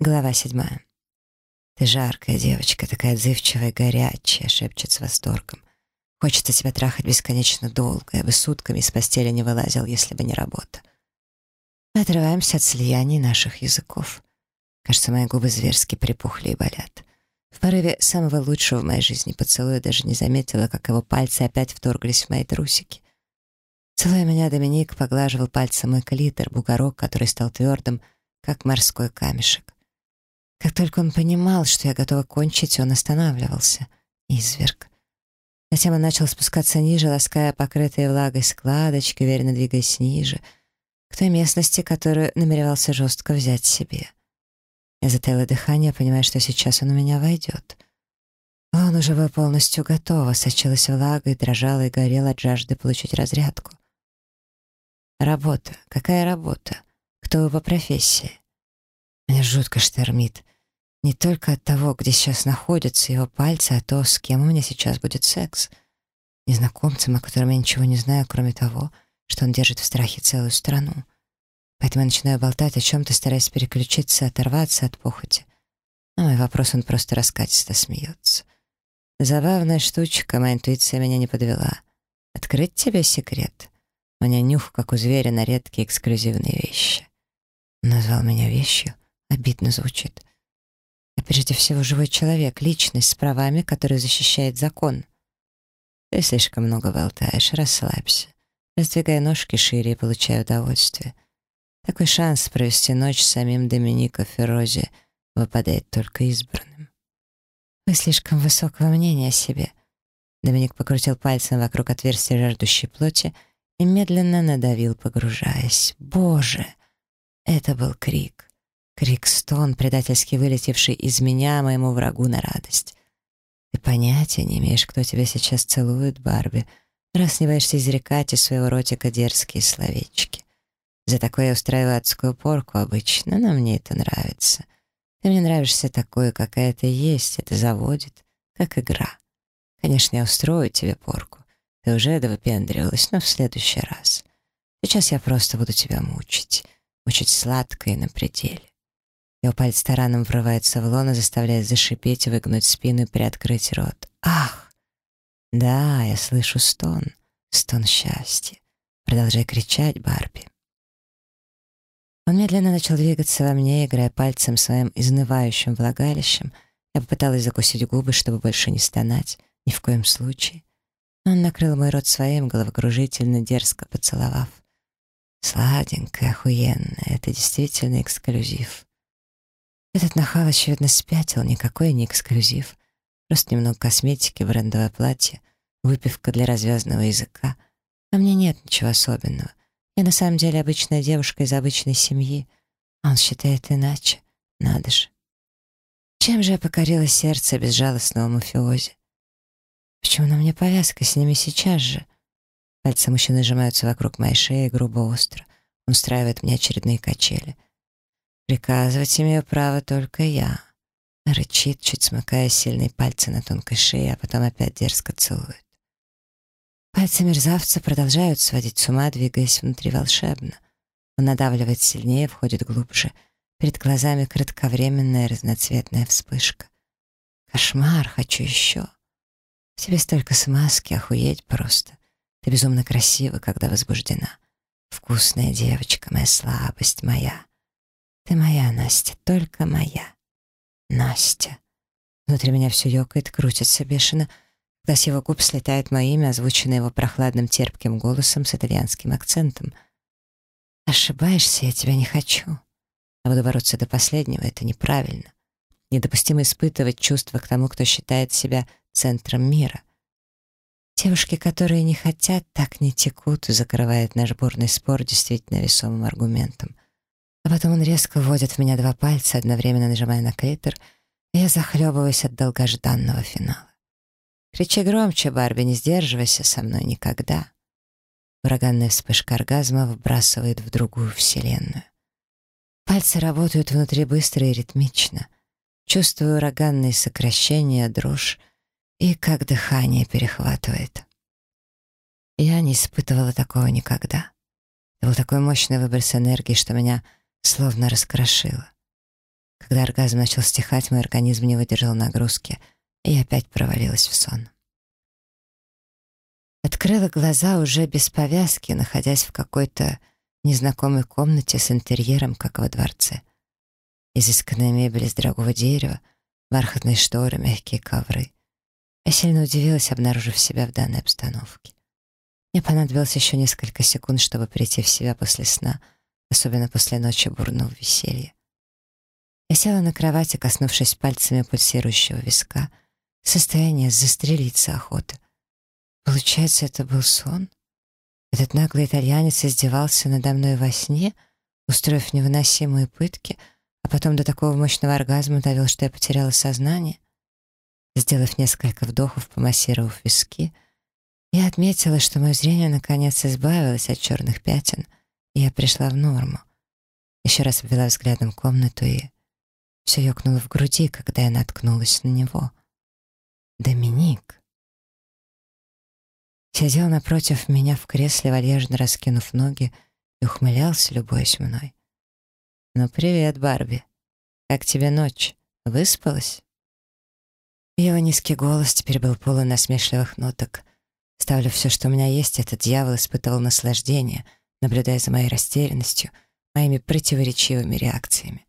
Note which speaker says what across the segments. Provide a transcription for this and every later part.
Speaker 1: Глава седьмая. «Ты жаркая девочка, такая отзывчивая, горячая», — шепчет с восторгом. «Хочется тебя трахать бесконечно долго, я бы сутками из постели не вылазил, если бы не работа». Мы отрываемся от слияний наших языков. Кажется, мои губы зверски припухли и болят. В порыве самого лучшего в моей жизни поцелуя даже не заметила, как его пальцы опять вторглись в мои трусики. Целуя меня, Доминик поглаживал пальцем мой клитор, бугорок, который стал твердым, как морской камешек. Как только он понимал, что я готова кончить, он останавливался. Изверг. Затем он начал спускаться ниже, лаская покрытые влагой складочки, уверенно двигаясь ниже, к той местности, которую намеревался жестко взять себе. Я затаила дыхание, понимая, что сейчас он у меня войдет. Он уже был полностью готов, сочилась влагой, дрожала и горела от жажды получить разрядку. Работа. Какая работа? Кто вы по профессии? Меня жутко штормит. Не только от того, где сейчас находятся его пальцы, а то, с кем у меня сейчас будет секс. Незнакомцем, о котором я ничего не знаю, кроме того, что он держит в страхе целую страну. Поэтому я начинаю болтать о чем-то, стараясь переключиться, оторваться от похоти. На мой вопрос он просто раскатисто смеется. Забавная штучка, моя интуиция меня не подвела. Открыть тебе секрет? У меня нюх, как у зверя, на редкие эксклюзивные вещи. Он назвал меня вещью. Обидно звучит. Прежде всего живой человек, личность с правами, которые защищает закон. Ты слишком много болтаешь, расслабься. Раздвигай ножки шире и получай удовольствие. Такой шанс провести ночь с самим Доминико Феррози выпадает только избранным. Вы слишком высокого мнения о себе. Доминик покрутил пальцем вокруг отверстия жаждущей плоти и медленно надавил, погружаясь. Боже! Это был крик. Крик-стон, предательски вылетевший из меня моему врагу на радость. Ты понятия не имеешь, кто тебя сейчас целует, Барби, раз не боишься изрекать из своего ротика дерзкие словечки. За такое я устраиваю адскую порку обычно, но мне это нравится. Ты мне нравишься такой, какая ты есть, это заводит, как игра. Конечно, я устрою тебе порку. Ты уже довыпендривалась, но в следующий раз. Сейчас я просто буду тебя мучить. Мучить сладко и на пределе. Его палец тараном врывается в лоно, заставляя зашипеть, выгнуть спину и приоткрыть рот. «Ах!» «Да, я слышу стон. Стон счастья. Продолжай кричать, Барби». Он медленно начал двигаться во мне, играя пальцем своим изнывающим влагалищем. Я попыталась закусить губы, чтобы больше не стонать. Ни в коем случае. Но он накрыл мой рот своим, головокружительно, дерзко поцеловав. Сладенькая, охуенная, это действительно эксклюзив. Этот нахал, очевидно, спятил, никакой не эксклюзив. Просто немного косметики, брендовое платье, выпивка для развязанного языка. А мне нет ничего особенного. Я на самом деле обычная девушка из обычной семьи. А он считает иначе. Надо же. Чем же я покорила сердце безжалостного мафиози? Почему на мне повязка? С ними сейчас же. Пальцы мужчины сжимаются вокруг моей шеи грубо остро. Он устраивает мне очередные качели — Приказывать имею право только я. Рычит, чуть смыкая сильные пальцы на тонкой шее, а потом опять дерзко целует. Пальцы мерзавца продолжают сводить с ума, двигаясь внутри волшебно. Он надавливает сильнее, входит глубже. Перед глазами кратковременная разноцветная вспышка. Кошмар, хочу еще. В тебе столько смазки, охуеть просто. Ты безумно красива, когда возбуждена. Вкусная девочка, моя слабость, моя. Ты моя, Настя, только моя. Настя. Внутри меня все ёкает, крутится бешено, когда с его губ слетает мое имя, озвученное его прохладным терпким голосом с итальянским акцентом. Ошибаешься, я тебя не хочу. А буду бороться до последнего, это неправильно. Недопустимо испытывать чувства к тому, кто считает себя центром мира. Девушки, которые не хотят, так не текут, закрывает наш бурный спор действительно весомым аргументом. А потом он резко вводит в меня два пальца, одновременно нажимая на клитор, и я захлебываюсь от долгожданного финала. Кричи громче, Барби, не сдерживайся со мной никогда. Ураганная вспышка оргазма вбрасывает в другую вселенную. Пальцы работают внутри быстро и ритмично. Чувствую ураганные сокращения, дрожь, и как дыхание перехватывает. Я не испытывала такого никогда. Это был такой мощный выброс энергии, что меня словно раскрошило. Когда оргазм начал стихать, мой организм не выдержал нагрузки, и опять провалилась в сон. Открыла глаза уже без повязки, находясь в какой-то незнакомой комнате с интерьером, как во дворце. Изысканная мебель из дорогого дерева, бархатные шторы, мягкие ковры. Я сильно удивилась, обнаружив себя в данной обстановке. Мне понадобилось еще несколько секунд, чтобы прийти в себя после сна, особенно после ночи бурного веселья. Я села на кровати, коснувшись пальцами пульсирующего виска. Состояние застрелиться охота. Получается, это был сон? Этот наглый итальянец издевался надо мной во сне, устроив невыносимые пытки, а потом до такого мощного оргазма довел, что я потеряла сознание. Сделав несколько вдохов, помассировав виски, я отметила, что мое зрение наконец избавилось от черных пятен, я пришла в норму. Еще раз обвела взглядом комнату и все ёкнуло в груди, когда я наткнулась на него. Доминик. Сидел напротив меня в кресле, вальяжно раскинув ноги, и ухмылялся, любуясь мной. «Ну, привет, Барби. Как тебе ночь? Выспалась?» Его низкий голос теперь был полон насмешливых ноток. Ставлю все, что у меня есть, этот дьявол испытывал наслаждение, наблюдая за моей растерянностью, моими противоречивыми реакциями.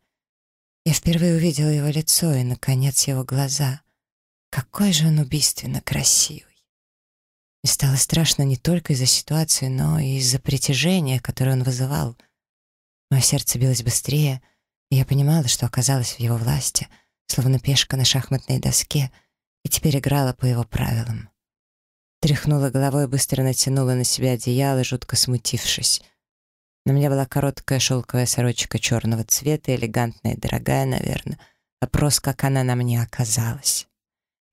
Speaker 1: Я впервые увидела его лицо и, наконец, его глаза. Какой же он убийственно красивый. И стало страшно не только из-за ситуации, но и из-за притяжения, которое он вызывал. Мое сердце билось быстрее, и я понимала, что оказалась в его власти, словно пешка на шахматной доске, и теперь играла по его правилам. Тряхнула головой, быстро натянула на себя одеяло, жутко смутившись. На мне была короткая шелковая сорочка черного цвета, элегантная и дорогая, наверное. Вопрос, как она на мне оказалась.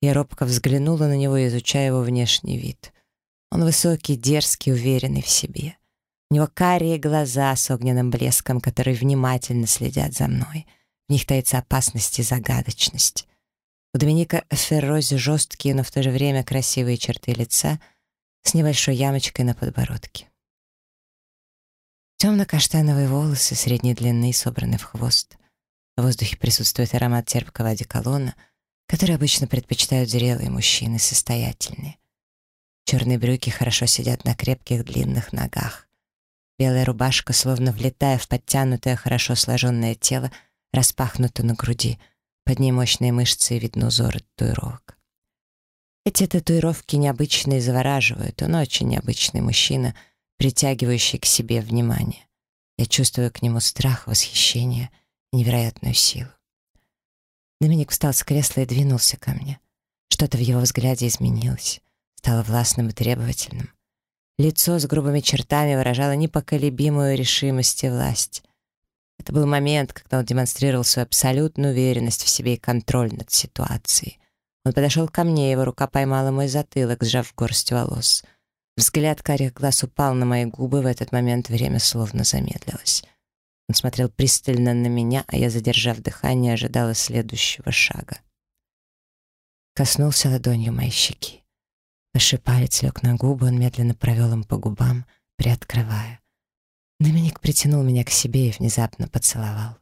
Speaker 1: Я робко взглянула на него, изучая его внешний вид. Он высокий, дерзкий, уверенный в себе. У него карие глаза с огненным блеском, которые внимательно следят за мной. В них таится опасность и загадочность. У Доминика Феррози жесткие, но в то же время красивые черты лица с небольшой ямочкой на подбородке. Темно-каштановые волосы средней длины собраны в хвост. В воздухе присутствует аромат терпкого одеколона, который обычно предпочитают зрелые мужчины, состоятельные. Черные брюки хорошо сидят на крепких длинных ногах. Белая рубашка, словно влетая в подтянутое, хорошо сложенное тело, распахнута на груди. Под ней мощные мышцы и видно узоры татуировок. Эти татуировки необычные завораживают. Он очень необычный мужчина — притягивающий к себе внимание. Я чувствую к нему страх, восхищение и невероятную силу. Доминик встал с кресла и двинулся ко мне. Что-то в его взгляде изменилось, стало властным и требовательным. Лицо с грубыми чертами выражало непоколебимую решимость и власть. Это был момент, когда он демонстрировал свою абсолютную уверенность в себе и контроль над ситуацией. Он подошел ко мне, его рука поймала мой затылок, сжав горсть волос — Взгляд карих глаз упал на мои губы, в этот момент время словно замедлилось. Он смотрел пристально на меня, а я, задержав дыхание, ожидала следующего шага. Коснулся ладонью моей щеки. Большой палец лег на губы, он медленно провел им по губам, приоткрывая. Доминик притянул меня к себе и внезапно поцеловал.